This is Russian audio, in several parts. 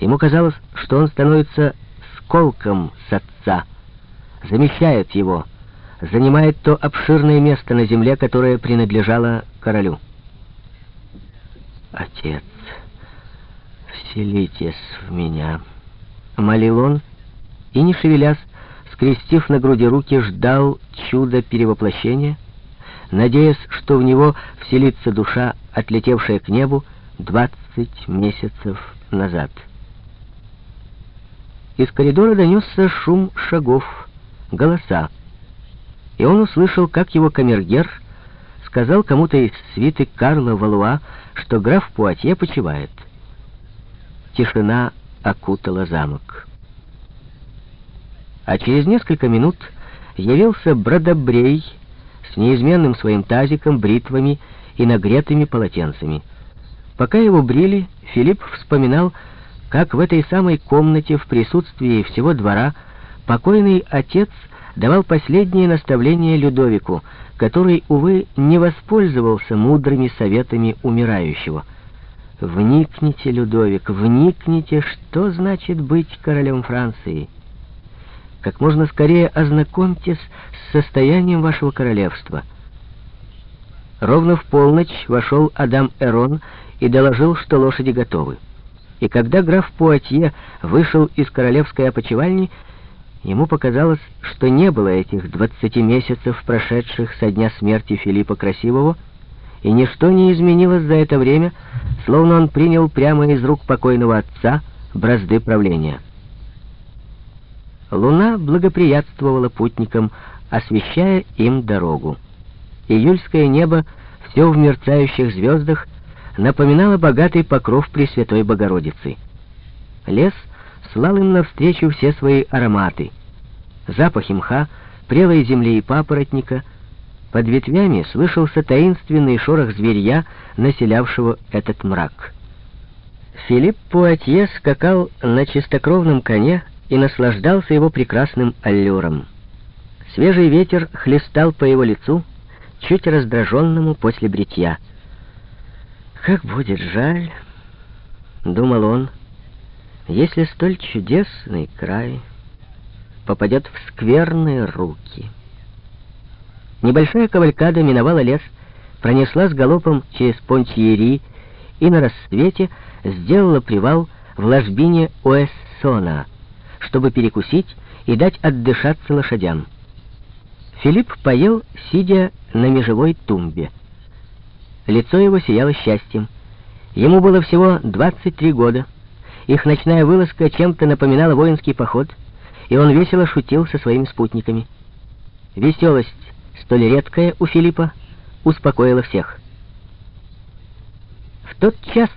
Ему казалось, что он становится сколком с отца, замещает его, занимает то обширное место на земле, которое принадлежало королю. «Отец, вселитесь в меня», — молил он, и, не шевелясь, скрестив на груди руки, ждал чуда перевоплощения, надеясь, что в него вселится душа, отлетевшая к небу двадцать месяцев назад. Из коридора донесся шум шагов, голоса, и он услышал, как его камергер сказал кому-то из свиты Карла Валуа, что граф Пуатье почивает. Тишина окутала замок. А через несколько минут явился Бродобрей с неизменным своим тазиком, бритвами и нагретыми полотенцами. Пока его брили, Филипп вспоминал, как в этой самой комнате в присутствии всего двора покойный отец давал последние наставления Людовику, который, увы, не воспользовался мудрыми советами умирающего. «Вникните, Людовик, вникните, что значит быть королем Франции. Как можно скорее ознакомьтесь с состоянием вашего королевства». Ровно в полночь вошел Адам Эрон и доложил, что лошади готовы. И когда граф Пуатье вышел из королевской опочивальни, ему показалось, что не было этих двадцати месяцев, прошедших со дня смерти Филиппа Красивого, и ничто не изменилось за это время, словно он принял прямо из рук покойного отца бразды правления. Луна благоприятствовала путникам, освещая им дорогу. Июльское небо, все в мерцающих звездах, напоминала богатый покров Пресвятой Богородицы. Лес слал им навстречу все свои ароматы. Запахи мха, прелой земли и папоротника. Под ветвями слышался таинственный шорох зверья, населявшего этот мрак. Филипп Пуатье скакал на чистокровном коне и наслаждался его прекрасным аллюром. Свежий ветер хлестал по его лицу, чуть раздраженному после бритья — «Как будет жаль, — думал он, — если столь чудесный край попадет в скверные руки». Небольшая кавалькада миновала лес, пронеслась галопом через Пончьери и на рассвете сделала привал в ложбине Уэссона, чтобы перекусить и дать отдышаться лошадям. Филипп поел, сидя на межевой тумбе. Лицо его сияло счастьем. Ему было всего 23 года. Их ночная вылазка чем-то напоминала воинский поход, и он весело шутил со своими спутниками. Веселость, столь редкая у Филиппа, успокоила всех. В тот час,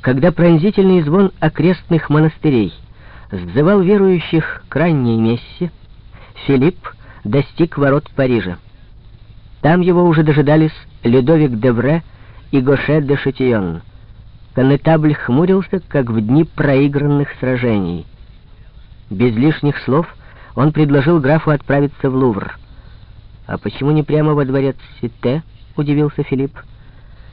когда пронзительный звон окрестных монастырей сзывал верующих к ранней мессе, Филипп достиг ворот Парижа. Там его уже дожидались Людовик Девре и Гоше де Шатион. Коннетабль хмурился, как в дни проигранных сражений. Без лишних слов он предложил графу отправиться в Лувр. «А почему не прямо во дворец Сите?» — удивился Филипп.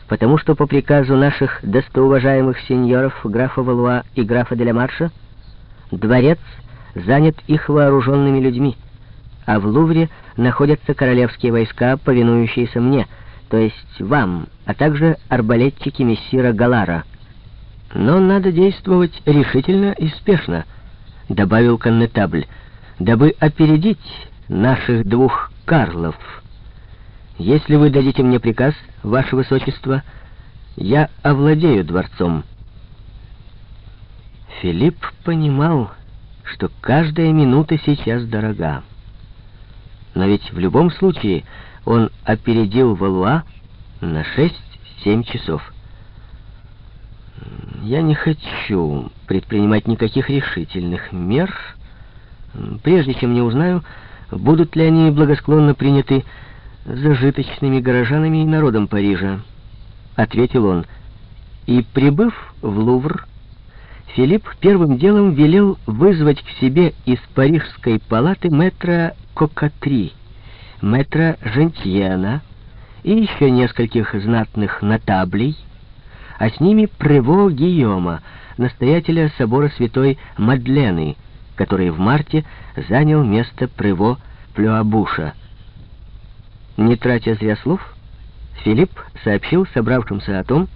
«Потому что по приказу наших достоуважаемых сеньоров, графа Валуа и графа де Марша, дворец занят их вооруженными людьми» а в Лувре находятся королевские войска, повинующиеся мне, то есть вам, а также арбалетчики мессира Галара. Но надо действовать решительно и спешно, добавил коннетабль, дабы опередить наших двух Карлов. Если вы дадите мне приказ, ваше высочество, я овладею дворцом. Филипп понимал, что каждая минута сейчас дорога. Но ведь в любом случае он опередил Валуа на 6-7 часов. Я не хочу предпринимать никаких решительных мер, прежде чем не узнаю, будут ли они благосклонно приняты зажиточными горожанами и народом Парижа, — ответил он. И, прибыв в Лувр, Филипп первым делом велел вызвать к себе из парижской палаты мэтра Кокатри, мэтра Жентьена и еще нескольких знатных нотаблей, а с ними Прево Гийома, настоятеля собора святой Мадлены, который в марте занял место Прево Плюабуша. Не тратя зря слов, Филипп сообщил собравшимся о том,